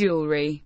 jewelry.